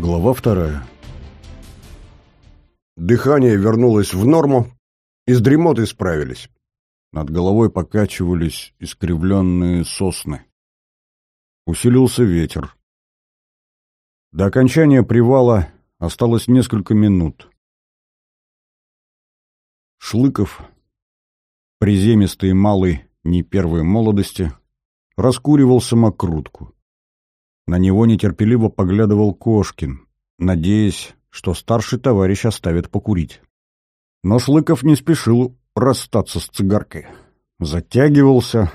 Глава вторая. Дыхание вернулось в норму, и с дремотой справились. Над головой покачивались искривленные сосны. Усилился ветер. До окончания привала осталось несколько минут. Шлыков, приземистый малый не первой молодости, раскуривал самокрутку. На него нетерпеливо поглядывал Кошкин, надеясь, что старший товарищ оставит покурить. Но Шлыков не спешил расстаться с цигаркой. Затягивался,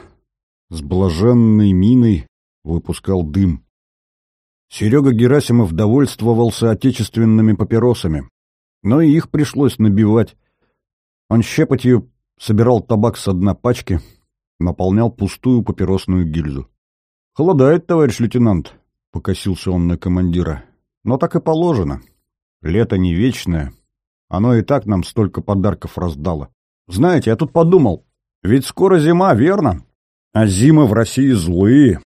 с блаженной миной выпускал дым. Серега Герасимов довольствовался отечественными папиросами, но и их пришлось набивать. Он щепотью собирал табак с дна пачки, наполнял пустую папиросную гильзу. «Холодает, товарищ лейтенант», покосился он на командира. Но так и положено. Лето не вечное. Оно и так нам столько подарков раздало. Знаете, я тут подумал, ведь скоро зима, верно? А зимы в России злые.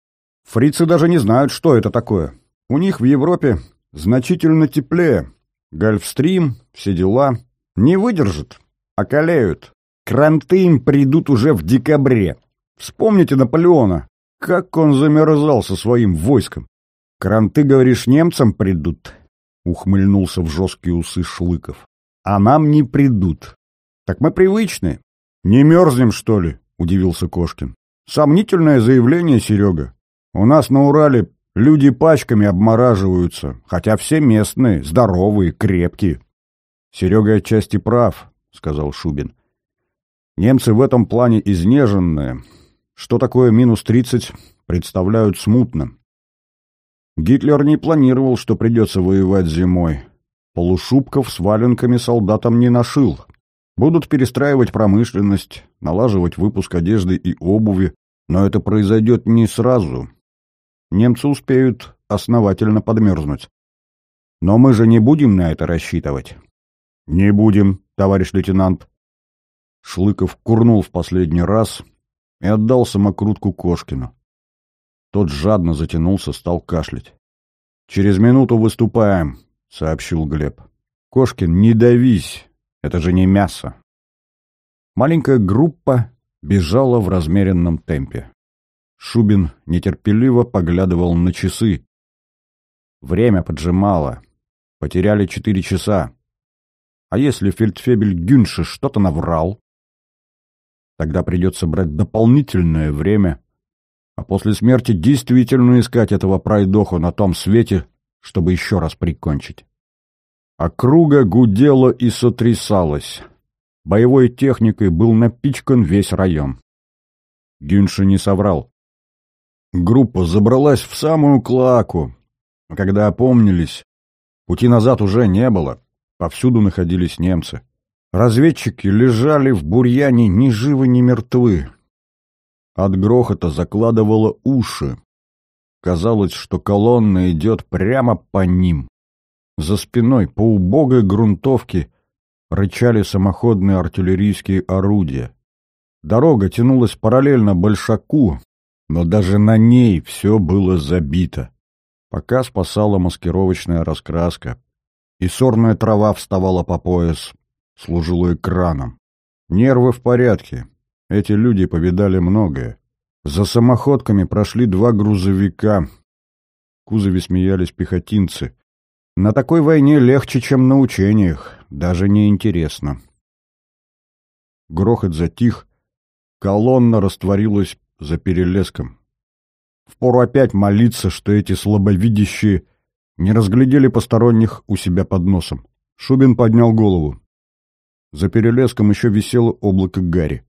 Фрицы даже не знают, что это такое. У них в Европе значительно теплее. Гольфстрим, все дела. Не выдержат, околеют. Кранты им придут уже в декабре. Вспомните Наполеона. Как он замерзал со своим войском. «Кранты, говоришь, немцам придут?» — ухмыльнулся в жесткие усы Шлыков. «А нам не придут. Так мы привычны. Не мерзнем, что ли?» — удивился Кошкин. «Сомнительное заявление, Серега. У нас на Урале люди пачками обмораживаются, хотя все местные, здоровые, крепкие». «Серега отчасти прав», — сказал Шубин. «Немцы в этом плане изнеженные. Что такое минус тридцать, представляют смутно. Гитлер не планировал, что придется воевать зимой. Полушубков с валенками солдатам не нашил. Будут перестраивать промышленность, налаживать выпуск одежды и обуви, но это произойдет не сразу. Немцы успеют основательно подмерзнуть. Но мы же не будем на это рассчитывать. Не будем, товарищ лейтенант. Шлыков курнул в последний раз и отдал самокрутку Кошкину. Тот жадно затянулся, стал кашлять. «Через минуту выступаем», — сообщил Глеб. «Кошкин, не давись, это же не мясо». Маленькая группа бежала в размеренном темпе. Шубин нетерпеливо поглядывал на часы. Время поджимало. Потеряли четыре часа. А если фельдфебель Гюнше что-то наврал? Тогда придется брать дополнительное время, а после смерти действительно искать этого пройдоху на том свете, чтобы еще раз прикончить. Округа гудела и сотрясалась. Боевой техникой был напичкан весь район. Гюнши не соврал. Группа забралась в самую клаку. А когда опомнились, пути назад уже не было. Повсюду находились немцы. Разведчики лежали в бурьяне ни живы, ни мертвы. От грохота закладывало уши. Казалось, что колонна идет прямо по ним. За спиной по убогой грунтовке рычали самоходные артиллерийские орудия. Дорога тянулась параллельно Большаку, но даже на ней все было забито. Пока спасала маскировочная раскраска, и сорная трава вставала по пояс, служила экраном. Нервы в порядке, эти люди повидали многое. За самоходками прошли два грузовика. В кузове смеялись пехотинцы. На такой войне легче, чем на учениях. Даже не интересно. Грохот затих. Колонна растворилась за перелеском. Впору опять молиться, что эти слабовидящие не разглядели посторонних у себя под носом. Шубин поднял голову. За перелеском еще висело облако гари.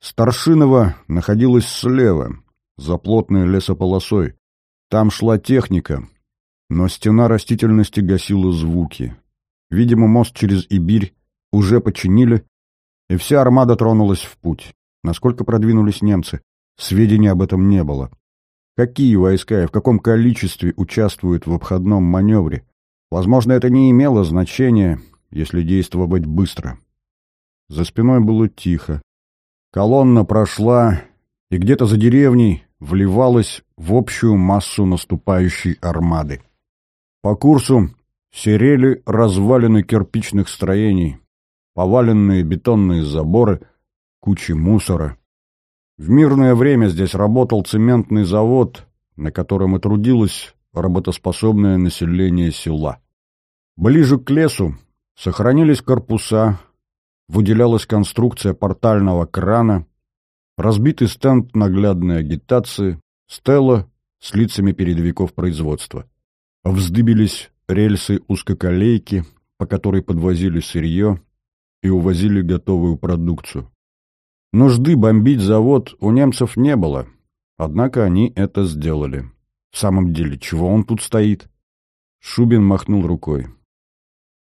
Старшинова находилась слева, за плотной лесополосой. Там шла техника, но стена растительности гасила звуки. Видимо, мост через Ибирь уже починили, и вся армада тронулась в путь. Насколько продвинулись немцы, сведений об этом не было. Какие войска и в каком количестве участвуют в обходном маневре? Возможно, это не имело значения, если действовать быстро. За спиной было тихо. Колонна прошла, и где-то за деревней вливалась в общую массу наступающей армады. По курсу серели развалины кирпичных строений, поваленные бетонные заборы, кучи мусора. В мирное время здесь работал цементный завод, на котором и трудилось работоспособное население села. Ближе к лесу сохранились корпуса, выделялась конструкция портального крана, разбитый стенд наглядной агитации, стела с лицами передовиков производства. Вздыбились рельсы узкоколейки, по которой подвозили сырье и увозили готовую продукцию. Нужды бомбить завод у немцев не было, однако они это сделали. В самом деле, чего он тут стоит? Шубин махнул рукой.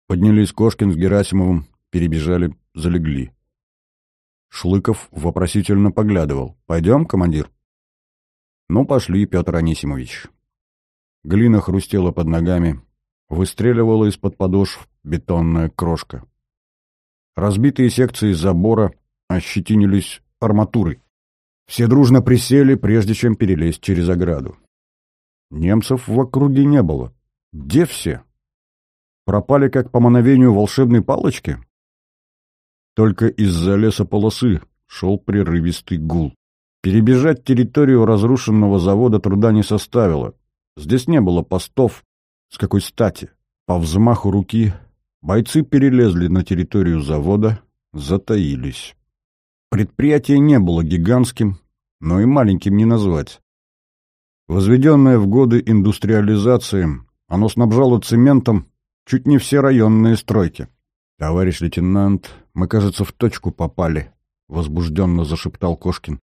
Поднялись Кошкин с Герасимовым, перебежали, залегли. Шлыков вопросительно поглядывал. «Пойдем, командир?» «Ну, пошли, Петр Анисимович». Глина хрустела под ногами, выстреливала из-под подошв бетонная крошка. Разбитые секции забора ощетинились арматурой. Все дружно присели, прежде чем перелезть через ограду. Немцев в округе не было. Где все? Пропали как по мановению волшебной палочки? Только из-за лесополосы шел прерывистый гул. Перебежать территорию разрушенного завода труда не составило. Здесь не было постов. С какой стати? По взмаху руки бойцы перелезли на территорию завода, затаились. Предприятие не было гигантским, но и маленьким не назвать. Возведенное в годы индустриализации, оно снабжало цементом чуть не все районные стройки. «Товарищ лейтенант, мы, кажется, в точку попали», — возбужденно зашептал Кошкин.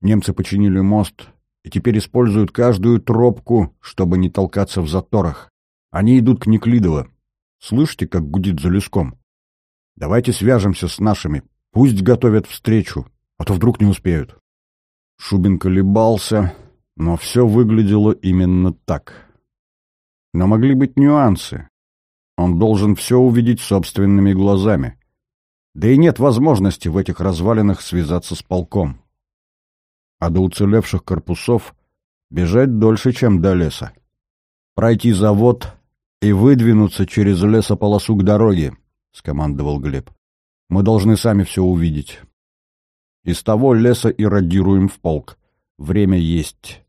«Немцы починили мост и теперь используют каждую тропку, чтобы не толкаться в заторах. Они идут к Неклидово. Слышите, как гудит за леском? Давайте свяжемся с нашими, Пусть готовят встречу, а то вдруг не успеют. Шубин колебался, но все выглядело именно так. Но могли быть нюансы. Он должен все увидеть собственными глазами. Да и нет возможности в этих развалинах связаться с полком. А до уцелевших корпусов бежать дольше, чем до леса. Пройти завод и выдвинуться через лесополосу к дороге, — скомандовал Глеб. Мы должны сами все увидеть. Из того леса иррадируем в полк. Время есть.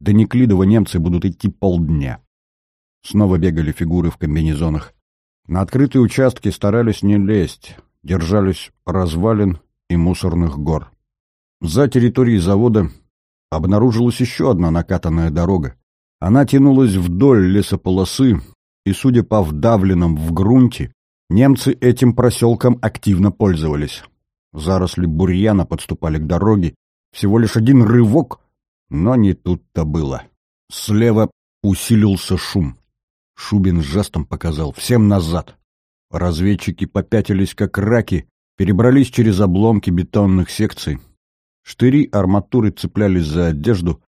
До Неклидова немцы будут идти полдня. Снова бегали фигуры в комбинезонах. На открытые участки старались не лезть, держались развалин и мусорных гор. За территорией завода обнаружилась еще одна накатанная дорога. Она тянулась вдоль лесополосы, и, судя по вдавленным в грунте, Немцы этим проселком активно пользовались. Заросли бурьяна подступали к дороге. Всего лишь один рывок, но не тут-то было. Слева усилился шум. Шубин жестом показал «всем назад». Разведчики попятились как раки, перебрались через обломки бетонных секций. Штыри арматуры цеплялись за одежду,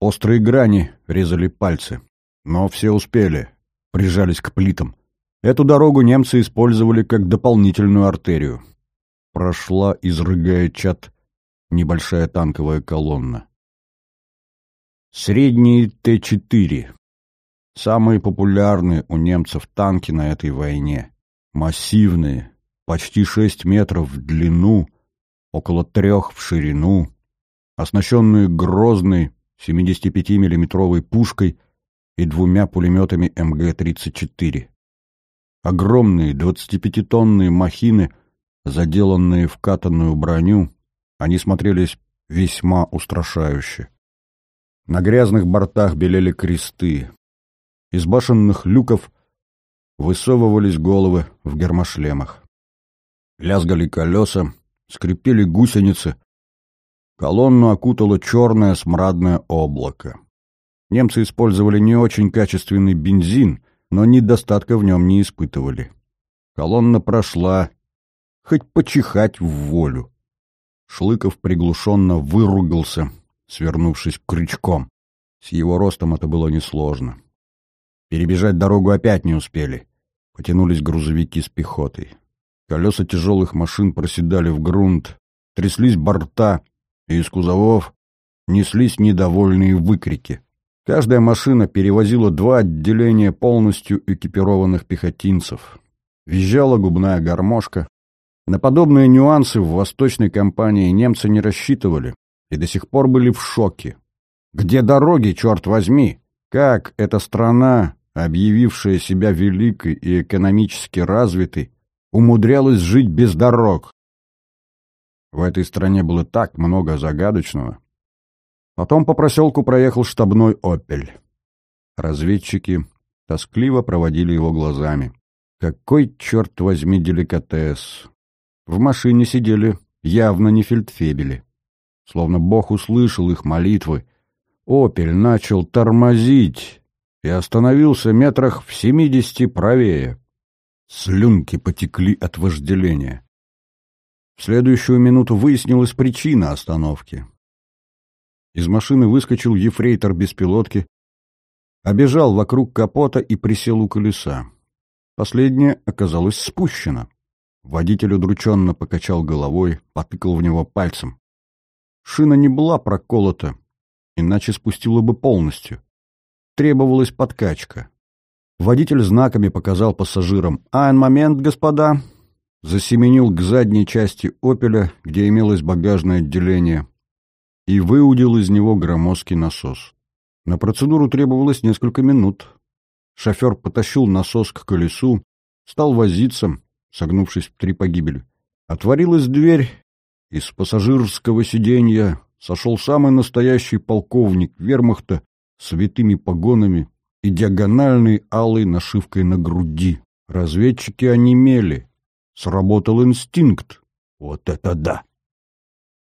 острые грани резали пальцы. Но все успели, прижались к плитам. Эту дорогу немцы использовали как дополнительную артерию. Прошла, изрыгая чат, небольшая танковая колонна. Средние Т-4. Самые популярные у немцев танки на этой войне. Массивные, почти 6 метров в длину, около трех в ширину, оснащенные грозной 75 миллиметровой пушкой и двумя пулеметами МГ-34. Огромные 25-тонные махины, заделанные в катанную броню, они смотрелись весьма устрашающе. На грязных бортах белели кресты. Из башенных люков высовывались головы в гермошлемах. Лязгали колеса, скрипели гусеницы. Колонну окутало черное смрадное облако. Немцы использовали не очень качественный бензин, но недостатка в нем не испытывали. Колонна прошла, хоть почихать в волю. Шлыков приглушенно выругался, свернувшись крючком. С его ростом это было несложно. Перебежать дорогу опять не успели. Потянулись грузовики с пехотой. Колеса тяжелых машин проседали в грунт, тряслись борта, и из кузовов неслись недовольные выкрики. Каждая машина перевозила два отделения полностью экипированных пехотинцев. Визжала губная гармошка. На подобные нюансы в восточной компании немцы не рассчитывали и до сих пор были в шоке. Где дороги, черт возьми? Как эта страна, объявившая себя великой и экономически развитой, умудрялась жить без дорог? В этой стране было так много загадочного. Потом по проселку проехал штабной «Опель». Разведчики тоскливо проводили его глазами. Какой, черт возьми, деликатес! В машине сидели явно не фельдфебели. Словно Бог услышал их молитвы. «Опель» начал тормозить и остановился метрах в семидесяти правее. Слюнки потекли от вожделения. В следующую минуту выяснилась причина остановки. Из машины выскочил ефрейтор без пилотки, обежал вокруг капота и присел у колеса. Последнее оказалось спущено. Водитель удрученно покачал головой, потыкал в него пальцем. Шина не была проколота, иначе спустила бы полностью. Требовалась подкачка. Водитель знаками показал пассажирам «Айн момент, господа!» засеменил к задней части «Опеля», где имелось багажное отделение, и выудил из него громоздкий насос. На процедуру требовалось несколько минут. Шофер потащил насос к колесу, стал возиться, согнувшись в три погибели. Отворилась дверь, из пассажирского сиденья сошел самый настоящий полковник вермахта с витыми погонами и диагональной алой нашивкой на груди. Разведчики онемели. Сработал инстинкт. Вот это да!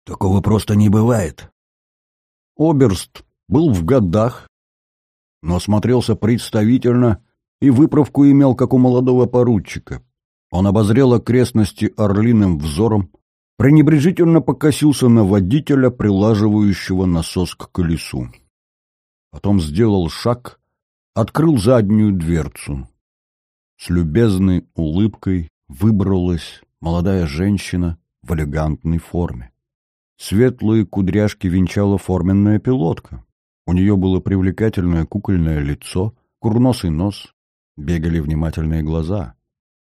Такого просто не бывает. Оберст был в годах, но смотрелся представительно и выправку имел, как у молодого поручика. Он обозрел окрестности орлиным взором, пренебрежительно покосился на водителя, прилаживающего насос к колесу. Потом сделал шаг, открыл заднюю дверцу. С любезной улыбкой выбралась молодая женщина в элегантной форме. Светлые кудряшки венчала форменная пилотка. У нее было привлекательное кукольное лицо, курносый нос, бегали внимательные глаза.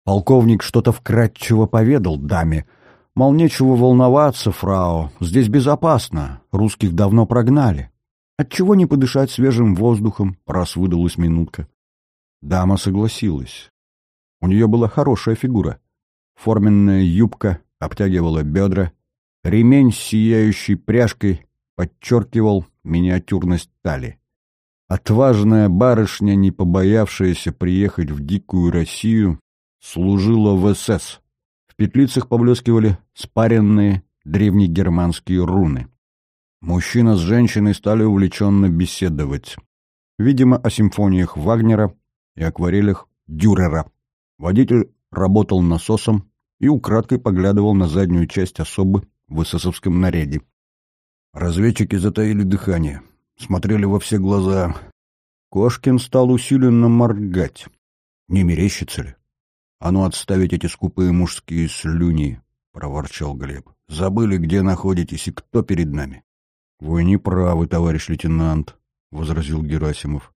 Полковник что-то вкратчиво поведал даме. Мол, нечего волноваться, фрау, здесь безопасно, русских давно прогнали. Отчего не подышать свежим воздухом, раз выдалась минутка. Дама согласилась. У нее была хорошая фигура. Форменная юбка обтягивала бедра, ремень с сияющей пряжкой подчеркивал миниатюрность талии. Отважная барышня, не побоявшаяся приехать в дикую Россию, служила в СС. Петлицах поблескивали спаренные древнегерманские руны. Мужчина с женщиной стали увлеченно беседовать. Видимо, о симфониях Вагнера и акварелях Дюрера. Водитель работал насосом и украдкой поглядывал на заднюю часть особы в эсэсовском наряде. Разведчики затаили дыхание, смотрели во все глаза. Кошкин стал усиленно моргать. Не мерещится ли? «А ну отставить эти скупые мужские слюни!» — проворчал Глеб. «Забыли, где находитесь и кто перед нами?» «Вы не правы, товарищ лейтенант», — возразил Герасимов.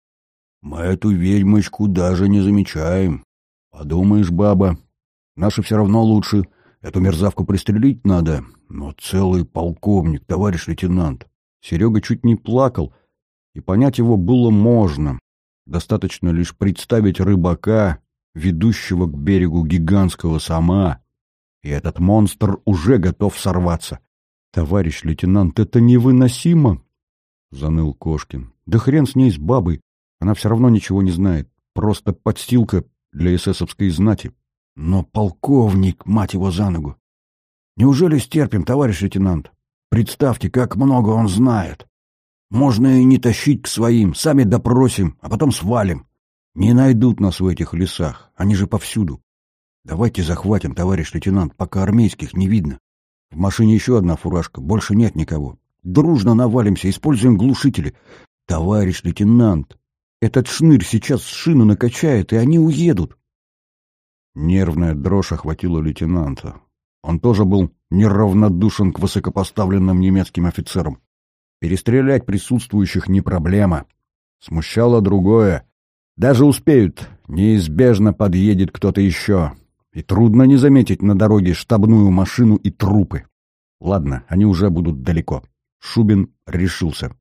«Мы эту ведьмочку даже не замечаем. Подумаешь, баба, наши все равно лучше. Эту мерзавку пристрелить надо, но целый полковник, товарищ лейтенант. Серега чуть не плакал, и понять его было можно. Достаточно лишь представить рыбака, ведущего к берегу гигантского сама, и этот монстр уже готов сорваться. «Товарищ лейтенант, это невыносимо!» — заныл Кошкин. «Да хрен с ней, с бабой! Она все равно ничего не знает. Просто подстилка для эсэсовской знати. Но полковник, мать его за ногу! Неужели стерпим, товарищ лейтенант? Представьте, как много он знает. Можно и не тащить к своим, сами допросим, а потом свалим. Не найдут нас в этих лесах, они же повсюду. Давайте захватим, товарищ лейтенант, пока армейских не видно. В машине еще одна фуражка, больше нет никого. Дружно навалимся, используем глушители. Товарищ лейтенант, этот шнырь сейчас шину накачает, и они уедут. Нервная дрожь охватила лейтенанта. Он тоже был неравнодушен к высокопоставленным немецким офицерам. Перестрелять присутствующих не проблема. Смущало другое. Даже успеют, неизбежно подъедет кто-то еще. И трудно не заметить на дороге штабную машину и трупы. Ладно, они уже будут далеко. Шубин решился.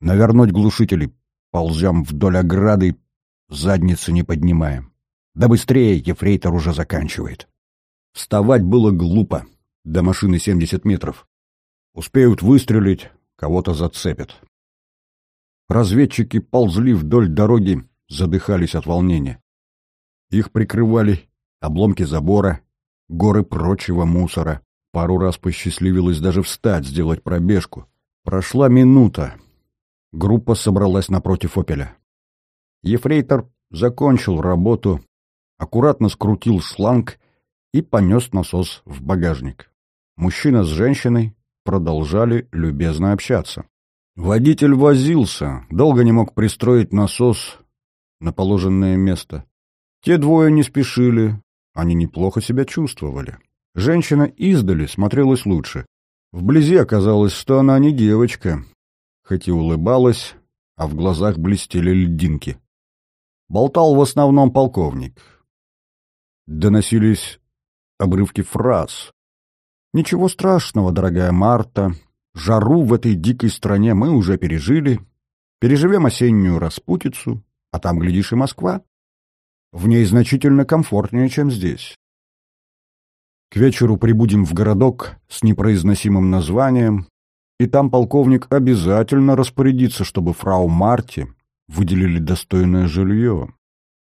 Навернуть глушители. Ползем вдоль ограды, задницы не поднимаем. Да быстрее, ефрейтор уже заканчивает. Вставать было глупо. До машины 70 метров. Успеют выстрелить, кого-то зацепят. Разведчики ползли вдоль дороги, задыхались от волнения. Их прикрывали обломки забора, горы прочего мусора. Пару раз посчастливилось даже встать, сделать пробежку. Прошла минута. Группа собралась напротив «Опеля». Ефрейтор закончил работу, аккуратно скрутил шланг и понес насос в багажник. Мужчина с женщиной продолжали любезно общаться. Водитель возился, долго не мог пристроить насос на положенное место. Те двое не спешили, они неплохо себя чувствовали. Женщина издали смотрелась лучше. Вблизи оказалось, что она не девочка, хоть и улыбалась, а в глазах блестели льдинки. Болтал в основном полковник. Доносились обрывки фраз. «Ничего страшного, дорогая Марта. Жару в этой дикой стране мы уже пережили. Переживем осеннюю распутицу, а там, глядишь, и Москва. В ней значительно комфортнее, чем здесь. К вечеру прибудем в городок с непроизносимым названием, и там полковник обязательно распорядится, чтобы фрау Марте выделили достойное жилье.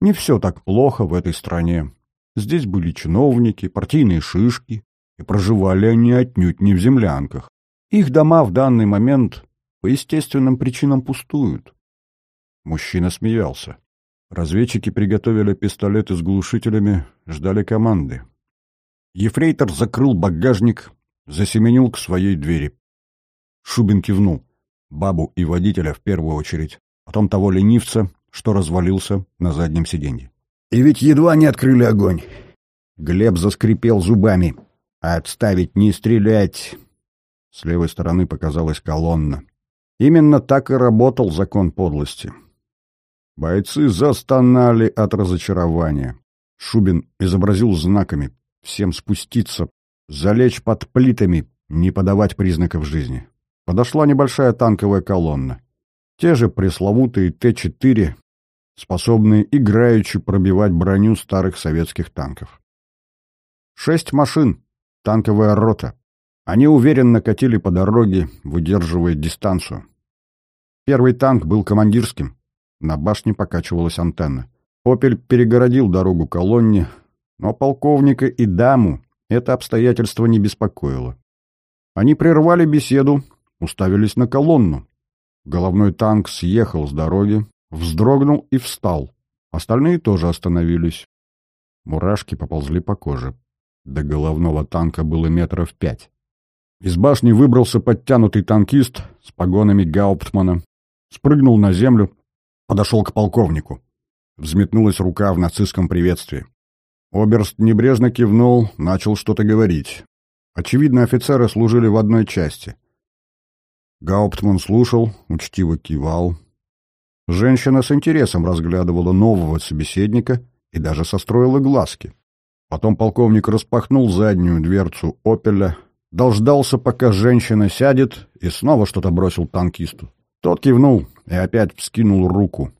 Не все так плохо в этой стране. Здесь были чиновники, партийные шишки, и проживали они отнюдь не в землянках. Их дома в данный момент по естественным причинам пустуют. Мужчина смеялся. Разведчики приготовили пистолеты с глушителями, ждали команды. Ефрейтор закрыл багажник, засеменил к своей двери. Шубин кивнул. Бабу и водителя в первую очередь, потом того ленивца, что развалился на заднем сиденье. И ведь едва не открыли огонь. Глеб заскрипел зубами. «Отставить, не стрелять!» С левой стороны показалась колонна. Именно так и работал закон подлости. Бойцы застонали от разочарования. Шубин изобразил знаками всем спуститься, залечь под плитами, не подавать признаков жизни. Подошла небольшая танковая колонна. Те же пресловутые Т-4, способные играючи пробивать броню старых советских танков. Шесть машин, танковая рота. Они уверенно катили по дороге, выдерживая дистанцию. Первый танк был командирским. На башне покачивалась антенна. «Опель» перегородил дорогу колонне, но полковника и даму это обстоятельство не беспокоило. Они прервали беседу, уставились на колонну. Головной танк съехал с дороги, вздрогнул и встал. Остальные тоже остановились. Мурашки поползли по коже. До головного танка было метров пять. Из башни выбрался подтянутый танкист с погонами Гауптмана, спрыгнул на землю, подошел к полковнику. Взметнулась рука в нацистском приветствии. Оберст небрежно кивнул, начал что-то говорить. Очевидно, офицеры служили в одной части. Гауптман слушал, учтиво кивал. Женщина с интересом разглядывала нового собеседника и даже состроила глазки. Потом полковник распахнул заднюю дверцу «Опеля», дождался, пока женщина сядет, и снова что-то бросил танкисту. Тот кивнул и опять вскинул руку.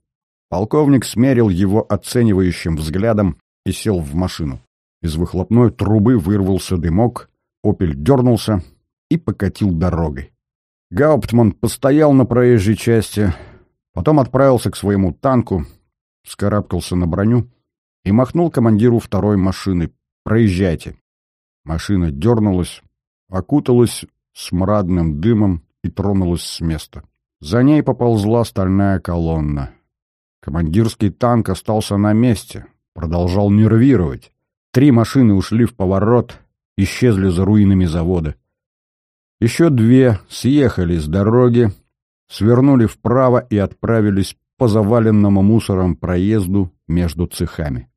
Полковник смерил его оценивающим взглядом и сел в машину. Из выхлопной трубы вырвался дымок, «Опель» дернулся и покатил дорогой. Гауптман постоял на проезжей части, потом отправился к своему танку, вскарабкался на броню и махнул командиру второй машины «Проезжайте». Машина дернулась, окуталась смрадным дымом и тронулась с места. За ней поползла стальная колонна. Командирский танк остался на месте, продолжал нервировать. Три машины ушли в поворот, исчезли за руинами завода. Еще две съехали с дороги, свернули вправо и отправились по заваленному мусором проезду между цехами.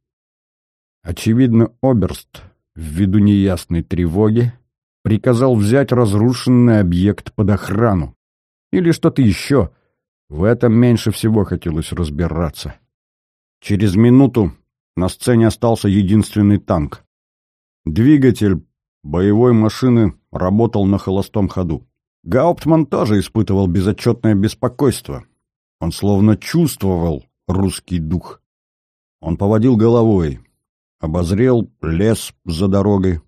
Очевидно, Оберст, ввиду неясной тревоги, приказал взять разрушенный объект под охрану или что-то еще, В этом меньше всего хотелось разбираться. Через минуту на сцене остался единственный танк. Двигатель боевой машины работал на холостом ходу. Гауптман тоже испытывал безотчетное беспокойство. Он словно чувствовал русский дух. Он поводил головой, обозрел лес за дорогой,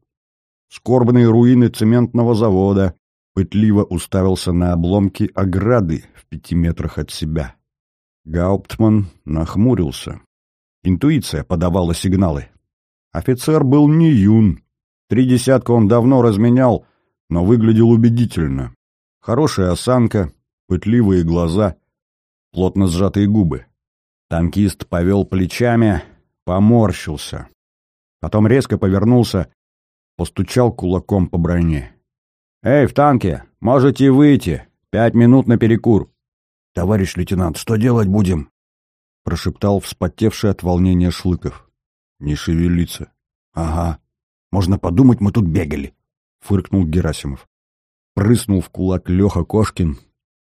скорбные руины цементного завода, пытливо уставился на обломки ограды в пяти метрах от себя. Гауптман нахмурился. Интуиция подавала сигналы. Офицер был не юн. Три десятка он давно разменял, но выглядел убедительно. Хорошая осанка, пытливые глаза, плотно сжатые губы. Танкист повел плечами, поморщился. Потом резко повернулся, постучал кулаком по броне. «Эй, в танке! Можете выйти! Пять минут на перекур!» «Товарищ лейтенант, что делать будем?» — прошептал вспотевший от волнения Шлыков. «Не шевелиться». «Ага. Можно подумать, мы тут бегали», — фыркнул Герасимов. Прыснул в кулак Леха Кошкин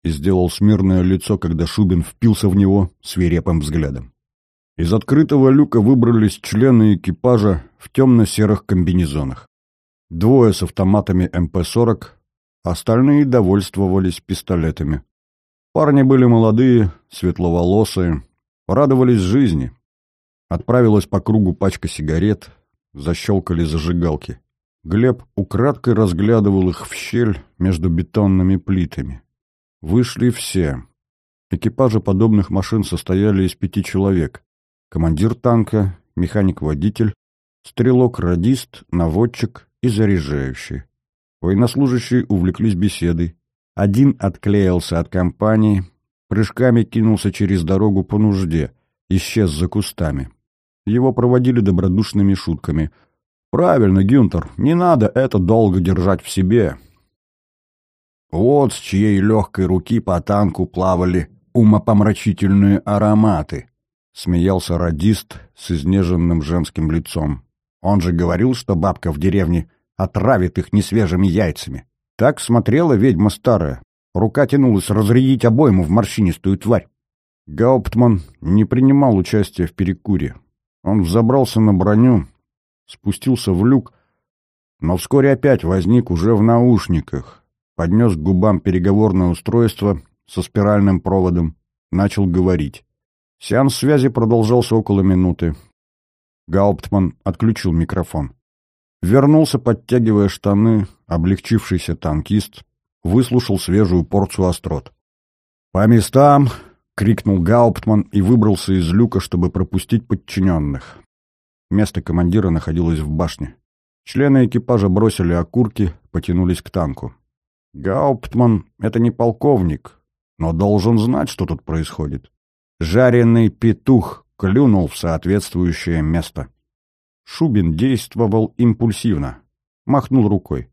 и сделал смирное лицо, когда Шубин впился в него свирепым взглядом. Из открытого люка выбрались члены экипажа в темно-серых комбинезонах. Двое с автоматами МП-40, остальные довольствовались пистолетами. Парни были молодые, светловолосые, радовались жизни. Отправилась по кругу пачка сигарет, защелкали зажигалки. Глеб украдкой разглядывал их в щель между бетонными плитами. Вышли все. Экипажи подобных машин состояли из пяти человек. Командир танка, механик-водитель, стрелок-радист, наводчик и заряжающий. Военнослужащие увлеклись беседой. Один отклеился от компании, прыжками кинулся через дорогу по нужде, исчез за кустами. Его проводили добродушными шутками — Правильно, Гюнтер, не надо это долго держать в себе. Вот с чьей легкой руки по танку плавали умопомрачительные ароматы, смеялся радист с изнеженным женским лицом. Он же говорил, что бабка в деревне отравит их несвежими яйцами. Так смотрела ведьма старая. Рука тянулась разрядить обойму в морщинистую тварь. Гауптман не принимал участия в перекуре. Он взобрался на броню, спустился в люк, но вскоре опять возник уже в наушниках, поднес к губам переговорное устройство со спиральным проводом, начал говорить. Сеанс связи продолжался около минуты. Гауптман отключил микрофон. Вернулся, подтягивая штаны, облегчившийся танкист, выслушал свежую порцию острот. «По местам!» — крикнул Гауптман и выбрался из люка, чтобы пропустить подчиненных. Место командира находилось в башне. Члены экипажа бросили окурки, потянулись к танку. Гауптман — это не полковник, но должен знать, что тут происходит. Жареный петух клюнул в соответствующее место. Шубин действовал импульсивно. Махнул рукой.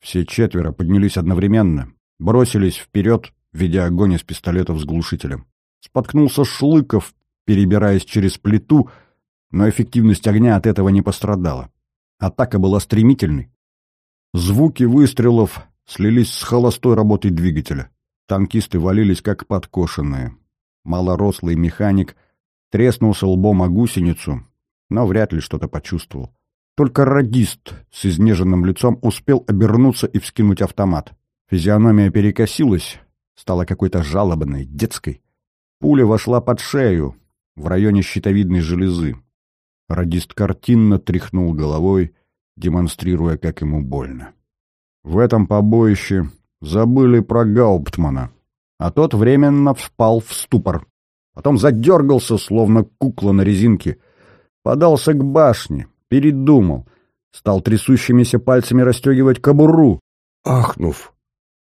Все четверо поднялись одновременно, бросились вперед, ведя огонь из пистолетов с глушителем. Споткнулся Шлыков, перебираясь через плиту — но эффективность огня от этого не пострадала. Атака была стремительной. Звуки выстрелов слились с холостой работой двигателя. Танкисты валились как подкошенные. Малорослый механик треснулся лбом о гусеницу, но вряд ли что-то почувствовал. Только радист с изнеженным лицом успел обернуться и вскинуть автомат. Физиономия перекосилась, стала какой-то жалобной, детской. Пуля вошла под шею, в районе щитовидной железы. Радист картинно тряхнул головой, демонстрируя, как ему больно. В этом побоище забыли про Гауптмана, а тот временно впал в ступор. Потом задергался, словно кукла на резинке, подался к башне, передумал, стал трясущимися пальцами расстегивать кобуру. Ахнув,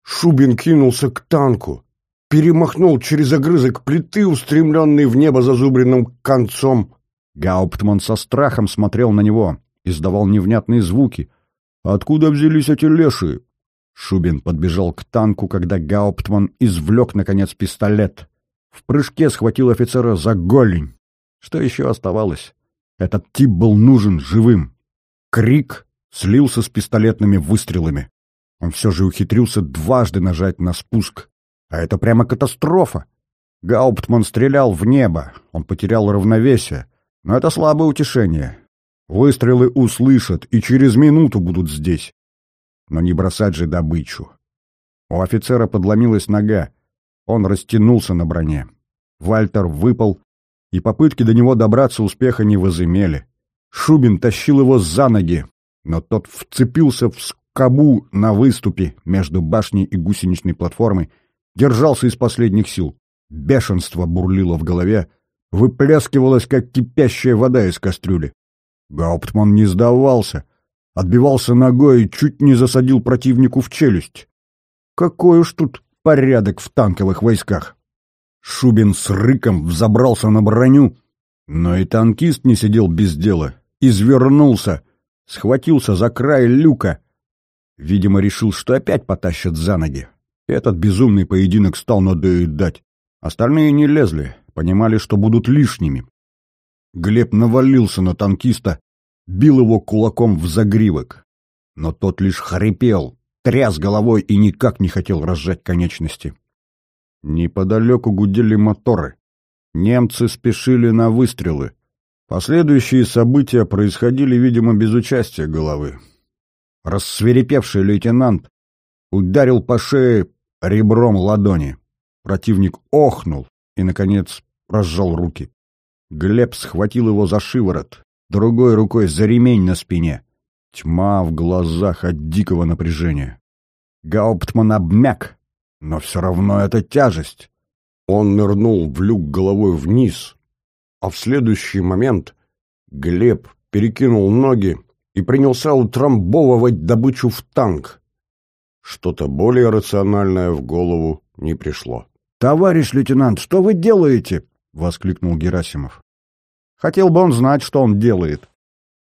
Шубин кинулся к танку, перемахнул через огрызок плиты, устремленный в небо зазубренным концом, Гауптман со страхом смотрел на него, издавал невнятные звуки. «Откуда взялись эти леши?» Шубин подбежал к танку, когда Гауптман извлек, наконец, пистолет. В прыжке схватил офицера за голень. Что еще оставалось? Этот тип был нужен живым. Крик слился с пистолетными выстрелами. Он все же ухитрился дважды нажать на спуск. А это прямо катастрофа. Гауптман стрелял в небо, он потерял равновесие, но это слабое утешение. Выстрелы услышат и через минуту будут здесь. Но не бросать же добычу. У офицера подломилась нога, он растянулся на броне. Вальтер выпал, и попытки до него добраться успеха не возымели. Шубин тащил его за ноги, но тот вцепился в скобу на выступе между башней и гусеничной платформой, держался из последних сил. Бешенство бурлило в голове, выплескивалось, как кипящая вода из кастрюли. Гауптман не сдавался, отбивался ногой и чуть не засадил противнику в челюсть. Какой уж тут порядок в танковых войсках! Шубин с рыком взобрался на броню, но и танкист не сидел без дела, извернулся, схватился за край люка. Видимо, решил, что опять потащат за ноги. Этот безумный поединок стал надоедать. Остальные не лезли, понимали, что будут лишними. Глеб навалился на танкиста, бил его кулаком в загривок. Но тот лишь хрипел, тряс головой и никак не хотел разжать конечности. Неподалеку гудели моторы. Немцы спешили на выстрелы. Последующие события происходили, видимо, без участия головы. Рассверепевший лейтенант ударил по шее ребром ладони. Противник охнул и, наконец, разжал руки. Глеб схватил его за шиворот, другой рукой за ремень на спине. Тьма в глазах от дикого напряжения. Гауптман обмяк, но все равно это тяжесть. Он нырнул в люк головой вниз, а в следующий момент Глеб перекинул ноги и принялся утрамбовывать добычу в танк. Что-то более рациональное в голову не пришло. «Товарищ лейтенант, что вы делаете?» — воскликнул Герасимов. Хотел бы он знать, что он делает.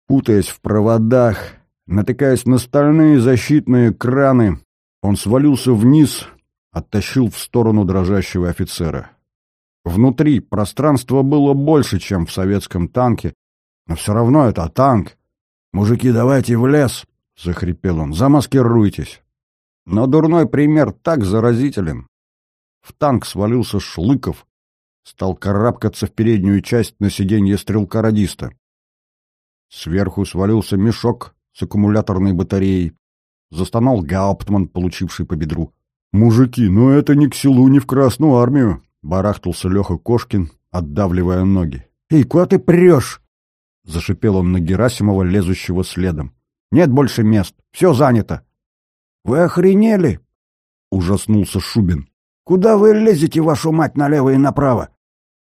Путаясь в проводах, натыкаясь на стальные защитные краны, он свалился вниз, оттащил в сторону дрожащего офицера. Внутри пространство было больше, чем в советском танке, но все равно это танк. «Мужики, давайте в лес!» — захрипел он. «Замаскируйтесь!» Но дурной пример так заразителен. В танк свалился Шлыков, стал карабкаться в переднюю часть на сиденье стрелка-радиста. Сверху свалился мешок с аккумуляторной батареей. Застонал Гауптман, получивший по бедру. «Мужики, ну это ни к селу, ни в Красную армию!» — барахтался Леха Кошкин, отдавливая ноги. «Эй, куда ты прешь?» — зашипел он на Герасимова, лезущего следом. «Нет больше мест, все занято!» «Вы охренели?» — ужаснулся Шубин. «Куда вы лезете, вашу мать, налево и направо?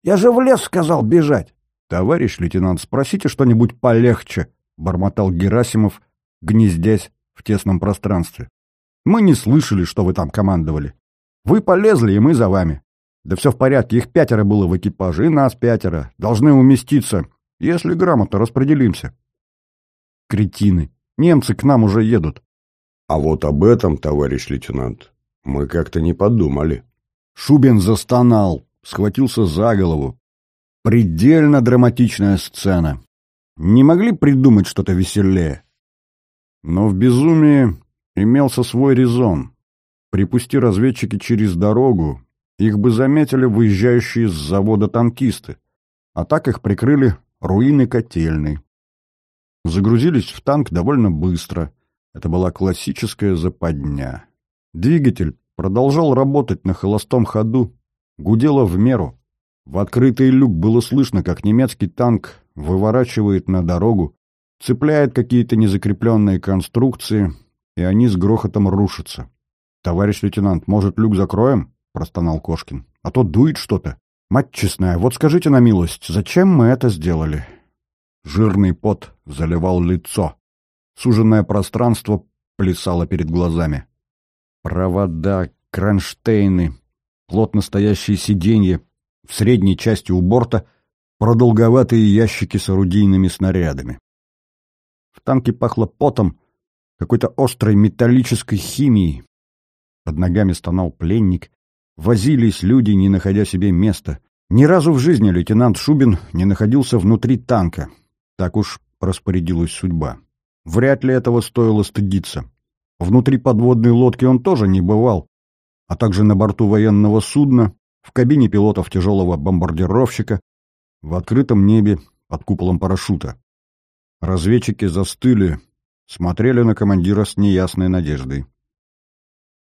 Я же в лес сказал бежать!» «Товарищ лейтенант, спросите что-нибудь полегче», — бормотал Герасимов, гнездясь в тесном пространстве. «Мы не слышали, что вы там командовали. Вы полезли, и мы за вами. Да все в порядке, их пятеро было в экипаже, и нас пятеро. Должны уместиться, если грамотно распределимся». «Кретины! Немцы к нам уже едут». «А вот об этом, товарищ лейтенант, мы как-то не подумали». Шубин застонал, схватился за голову. Предельно драматичная сцена. Не могли придумать что-то веселее. Но в безумии имелся свой резон. Припусти разведчики через дорогу, их бы заметили выезжающие с завода танкисты, а так их прикрыли руины котельной. Загрузились в танк довольно быстро. Это была классическая западня. Двигатель продолжал работать на холостом ходу, гудело в меру. В открытый люк было слышно, как немецкий танк выворачивает на дорогу, цепляет какие-то незакрепленные конструкции, и они с грохотом рушатся. «Товарищ лейтенант, может, люк закроем?» — простонал Кошкин. «А то дует что-то. Мать честная, вот скажите на милость, зачем мы это сделали?» Жирный пот заливал лицо. Суженное пространство плясало перед глазами. Провода, кронштейны, плотно стоящие сиденья, в средней части у борта продолговатые ящики с орудийными снарядами. В танке пахло потом, какой-то острой металлической химией. Под ногами стонал пленник. Возились люди, не находя себе места. Ни разу в жизни лейтенант Шубин не находился внутри танка. Так уж распорядилась судьба. Вряд ли этого стоило стыдиться. Внутри подводной лодки он тоже не бывал, а также на борту военного судна в кабине пилотов тяжелого бомбардировщика, в открытом небе под куполом парашюта. Разведчики застыли, смотрели на командира с неясной надеждой.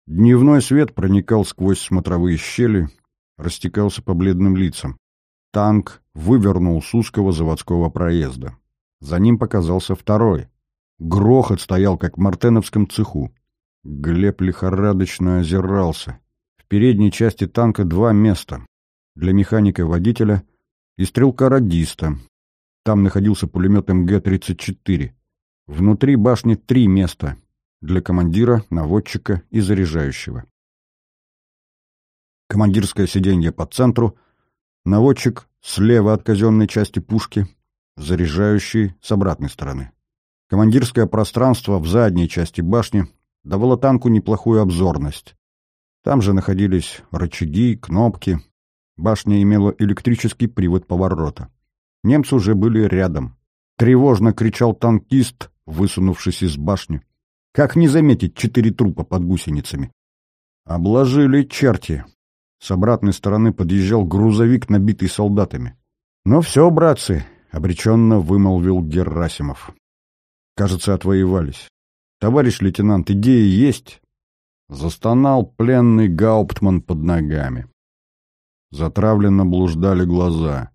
Дневной свет проникал сквозь смотровые щели, растекался по бледным лицам. Танк вывернул с узкого заводского проезда. За ним показался второй. Грохот стоял, как в мартеновском цеху. Глеб лихорадочно озирался. В передней части танка два места. Для механика-водителя и стрелка-радиста. Там находился пулемет МГ-34. Внутри башни три места для командира, наводчика и заряжающего. Командирское сиденье по центру, наводчик слева от казенной части пушки, заряжающий с обратной стороны. Командирское пространство в задней части башни давало танку неплохую обзорность. Там же находились рычаги, кнопки. Башня имела электрический привод поворота. Немцы уже были рядом. Тревожно кричал танкист, высунувшись из башни. Как не заметить четыре трупа под гусеницами? Обложили черти. С обратной стороны подъезжал грузовик, набитый солдатами. «Ну все, братцы», — обреченно вымолвил Герасимов. «Кажется, отвоевались. Товарищ лейтенант, идеи есть?» Застонал пленный Гауптман под ногами. Затравленно блуждали глаза.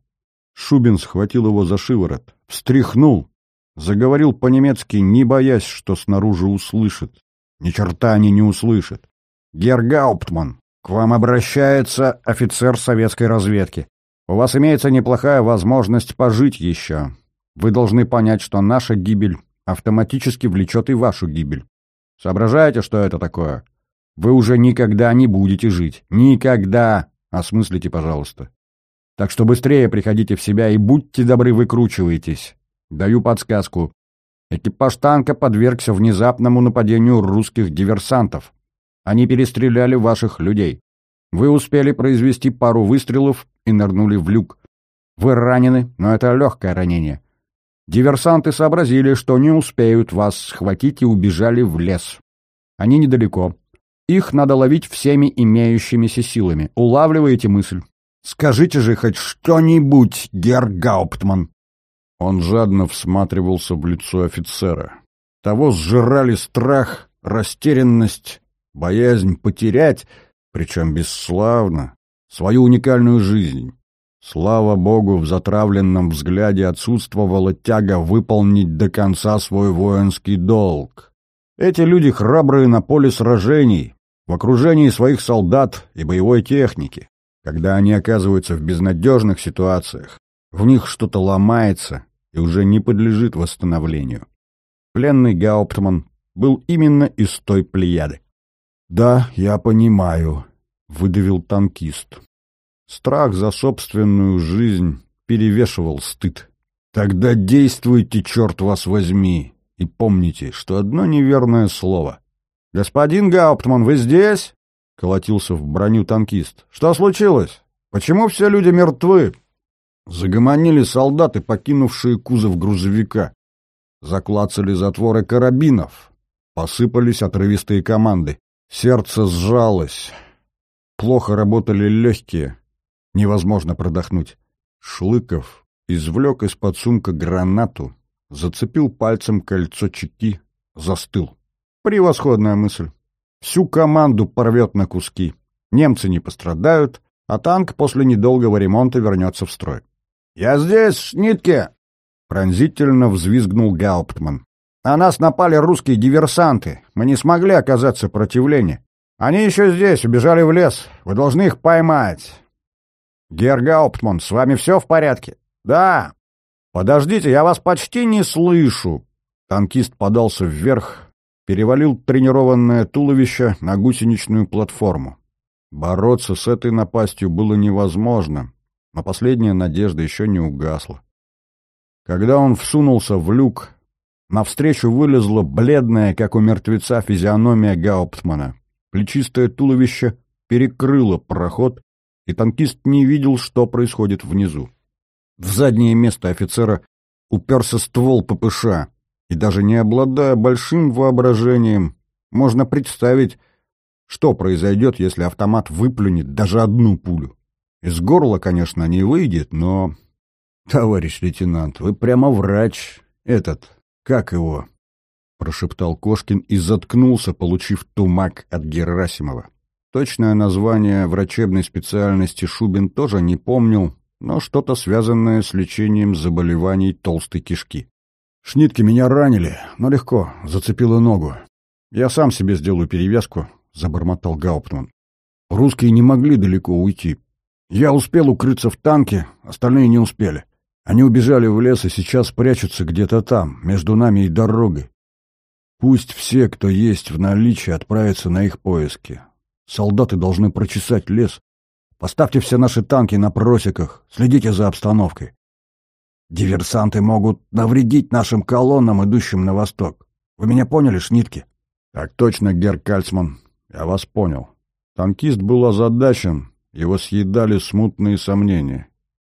Шубин схватил его за шиворот, встряхнул, Заговорил по-немецки, не боясь, что снаружи услышит. Ни черта они не услышат. Гергауптман, к вам обращается офицер советской разведки. У вас имеется неплохая возможность пожить еще. Вы должны понять, что наша гибель автоматически влечет и вашу гибель. Соображаете, что это такое? Вы уже никогда не будете жить. Никогда! Осмыслите, пожалуйста. Так что быстрее приходите в себя и будьте добры, выкручивайтесь. Даю подсказку. Экипаж танка подвергся внезапному нападению русских диверсантов. Они перестреляли ваших людей. Вы успели произвести пару выстрелов и нырнули в люк. Вы ранены, но это легкое ранение. Диверсанты сообразили, что не успеют вас схватить и убежали в лес. Они недалеко. Их надо ловить всеми имеющимися силами. Улавливаете мысль? Скажите же хоть что-нибудь, Гергауптман. Он жадно всматривался в лицо офицера. Того сжирали страх, растерянность, боязнь потерять, причем бесславно, свою уникальную жизнь. Слава богу, в затравленном взгляде отсутствовала тяга выполнить до конца свой воинский долг. Эти люди храбрые на поле сражений, в окружении своих солдат и боевой техники. Когда они оказываются в безнадежных ситуациях, в них что-то ломается, и уже не подлежит восстановлению. Пленный Гауптман был именно из той плеяды. «Да, я понимаю», — выдавил танкист. Страх за собственную жизнь перевешивал стыд. «Тогда действуйте, черт вас возьми, и помните, что одно неверное слово». «Господин Гауптман, вы здесь?» — колотился в броню танкист. «Что случилось? Почему все люди мертвы?» Загомонили солдаты, покинувшие кузов грузовика. Заклацали затворы карабинов. Посыпались отрывистые команды. Сердце сжалось. Плохо работали легкие. Невозможно продохнуть. Шлыков извлек из-под сумка гранату, зацепил пальцем кольцо чеки, застыл. Превосходная мысль. Всю команду порвет на куски. Немцы не пострадают, а танк после недолгого ремонта вернется в строй. «Я здесь, Шнитке!» — пронзительно взвизгнул Гауптман. «На нас напали русские диверсанты. Мы не смогли оказать сопротивление. Они еще здесь, убежали в лес. Вы должны их поймать». «Гер Гауптман, с вами все в порядке?» «Да». «Подождите, я вас почти не слышу». Танкист подался вверх, перевалил тренированное туловище на гусеничную платформу. Бороться с этой напастью было невозможно, но последняя надежда еще не угасла. Когда он всунулся в люк, навстречу вылезла бледная, как у мертвеца, физиономия Гауптмана. Плечистое туловище перекрыло проход, и танкист не видел, что происходит внизу. В заднее место офицера уперся ствол ППШ, и даже не обладая большим воображением, можно представить, что произойдет, если автомат выплюнет даже одну пулю. Из горла, конечно, не выйдет, но... Товарищ лейтенант, вы прямо врач. Этот, как его? Прошептал Кошкин и заткнулся, получив тумак от Герасимова. Точное название врачебной специальности Шубин тоже не помнил, но что-то связанное с лечением заболеваний толстой кишки. «Шнитки меня ранили, но легко, зацепило ногу. Я сам себе сделаю перевязку», — забормотал Гауптман. «Русские не могли далеко уйти. Я успел укрыться в танке, остальные не успели. Они убежали в лес и сейчас прячутся где-то там, между нами и дорогой. Пусть все, кто есть в наличии, отправятся на их поиски. Солдаты должны прочесать лес, Поставьте все наши танки на просеках, следите за обстановкой. Диверсанты могут навредить нашим колоннам, идущим на восток. Вы меня поняли, Шнитки? Так точно, Герр Кальцман, я вас понял. Танкист был озадачен, его съедали смутные сомнения.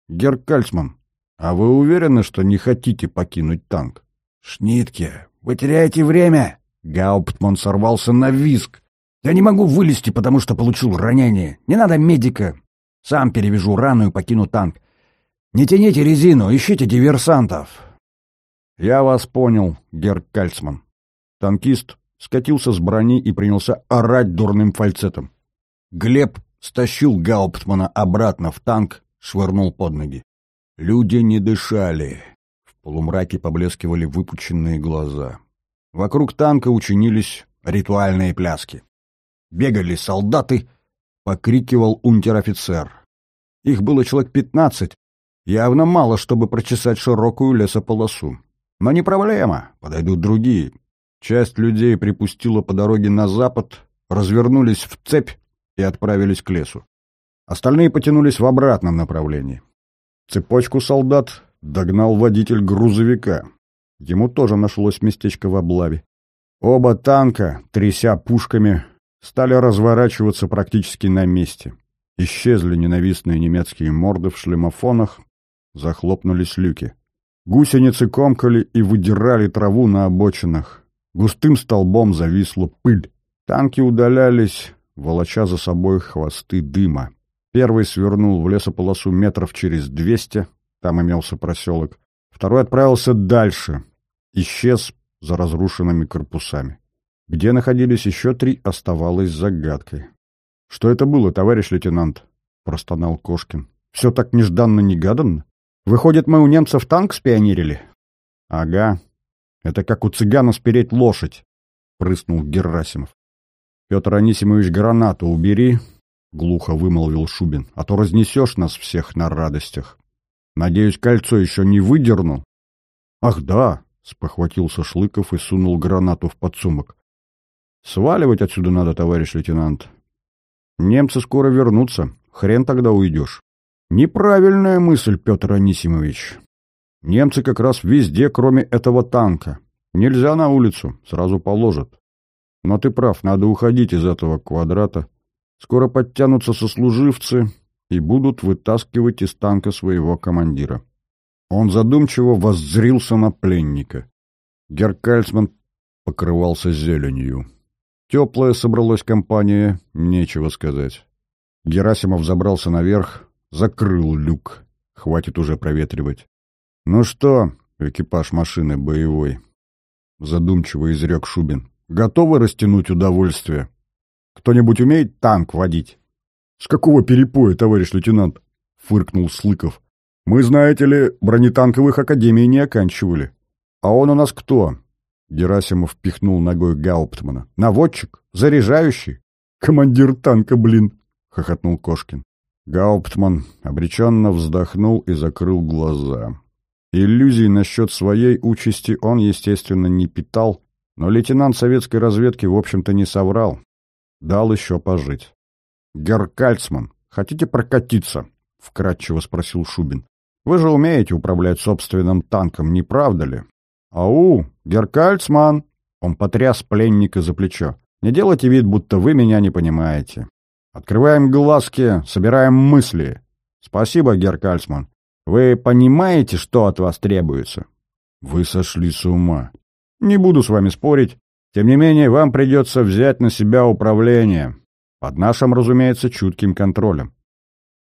Герр Кальцман, а вы уверены, что не хотите покинуть танк? Шнитки, вы теряете время! Гауптман сорвался на виск. Я не могу вылезти, потому что получил ранение. Не надо медика. Сам перевяжу рану и покину танк. Не тяните резину, ищите диверсантов. Я вас понял, Герр Кальцман. Танкист скатился с брони и принялся орать дурным фальцетом. Глеб стащил Гауптмана обратно в танк, швырнул под ноги. Люди не дышали. В полумраке поблескивали выпученные глаза. Вокруг танка учинились ритуальные пляски. Бегали солдаты, покрикивал унтер-офицер. Их было человек пятнадцать, явно мало, чтобы прочесать широкую лесополосу. Но не проблема, подойдут другие. Часть людей припустила по дороге на запад, развернулись в цепь и отправились к лесу. Остальные потянулись в обратном направлении. Цепочку солдат догнал водитель грузовика. Ему тоже нашлось местечко в облаве. Оба танка, тряся пушками, стали разворачиваться практически на месте. Исчезли ненавистные немецкие морды в шлемофонах, захлопнулись люки. Гусеницы комкали и выдирали траву на обочинах. Густым столбом зависла пыль. Танки удалялись, волоча за собой хвосты дыма. Первый свернул в лесополосу метров через двести, там имелся проселок. Второй отправился дальше, исчез за разрушенными корпусами. Где находились еще три, оставалось загадкой. «Что это было, товарищ лейтенант?» — простонал Кошкин. «Все так нежданно-негаданно. Выходит, мы у немцев танк спионерили?» «Ага. Это как у цыгана спереть лошадь», — прыснул Герасимов. «Петр Анисимович, гранату убери», — глухо вымолвил Шубин, — «а то разнесешь нас всех на радостях. Надеюсь, кольцо еще не выдернул?» «Ах, да!» — спохватился Шлыков и сунул гранату в подсумок. Сваливать отсюда надо, товарищ лейтенант. Немцы скоро вернутся. Хрен тогда уйдешь. Неправильная мысль, Петр Анисимович. Немцы как раз везде, кроме этого танка. Нельзя на улицу, сразу положат. Но ты прав, надо уходить из этого квадрата. Скоро подтянутся сослуживцы и будут вытаскивать из танка своего командира. Он задумчиво воззрился на пленника. Геркальцман покрывался зеленью. Теплая собралась компания, нечего сказать. Герасимов забрался наверх, закрыл люк. Хватит уже проветривать. «Ну что, экипаж машины боевой?» Задумчиво изрек Шубин. «Готовы растянуть удовольствие? Кто-нибудь умеет танк водить?» «С какого перепоя, товарищ лейтенант?» — фыркнул Слыков. «Мы, знаете ли, бронетанковых академий не оканчивали. А он у нас кто? Герасимов пихнул ногой Гауптмана. «Наводчик? Заряжающий? Командир танка, блин!» — хохотнул Кошкин. Гауптман обреченно вздохнул и закрыл глаза. Иллюзий насчет своей участи он, естественно, не питал, но лейтенант советской разведки, в общем-то, не соврал. Дал еще пожить. «Герр Кальцман, хотите прокатиться?» — вкратчиво спросил Шубин. «Вы же умеете управлять собственным танком, не правда ли?» «Ау, Геркальцман!» Он потряс пленника за плечо. «Не делайте вид, будто вы меня не понимаете. Открываем глазки, собираем мысли. Спасибо, Геркальцман. Вы понимаете, что от вас требуется?» «Вы сошли с ума. Не буду с вами спорить. Тем не менее, вам придется взять на себя управление. Под нашим, разумеется, чутким контролем.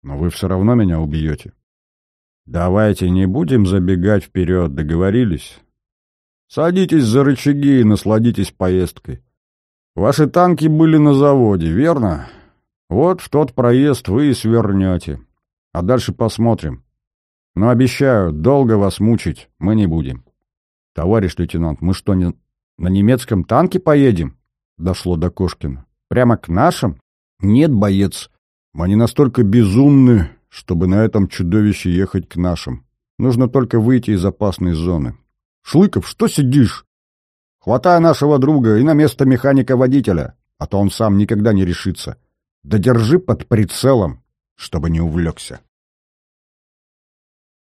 Но вы все равно меня убьете. Давайте не будем забегать вперед, договорились? Садитесь за рычаги и насладитесь поездкой. Ваши танки были на заводе, верно? Вот в тот проезд вы и свернете. А дальше посмотрим. Но обещаю, долго вас мучить мы не будем. Товарищ лейтенант, мы что, не на немецком танке поедем? Дошло до Кошкина. Прямо к нашим? Нет, боец. Мы не настолько безумны, чтобы на этом чудовище ехать к нашим. Нужно только выйти из опасной зоны. Шлыков, что сидишь? Хватай нашего друга и на место механика-водителя, а то он сам никогда не решится. Да держи под прицелом, чтобы не увлекся.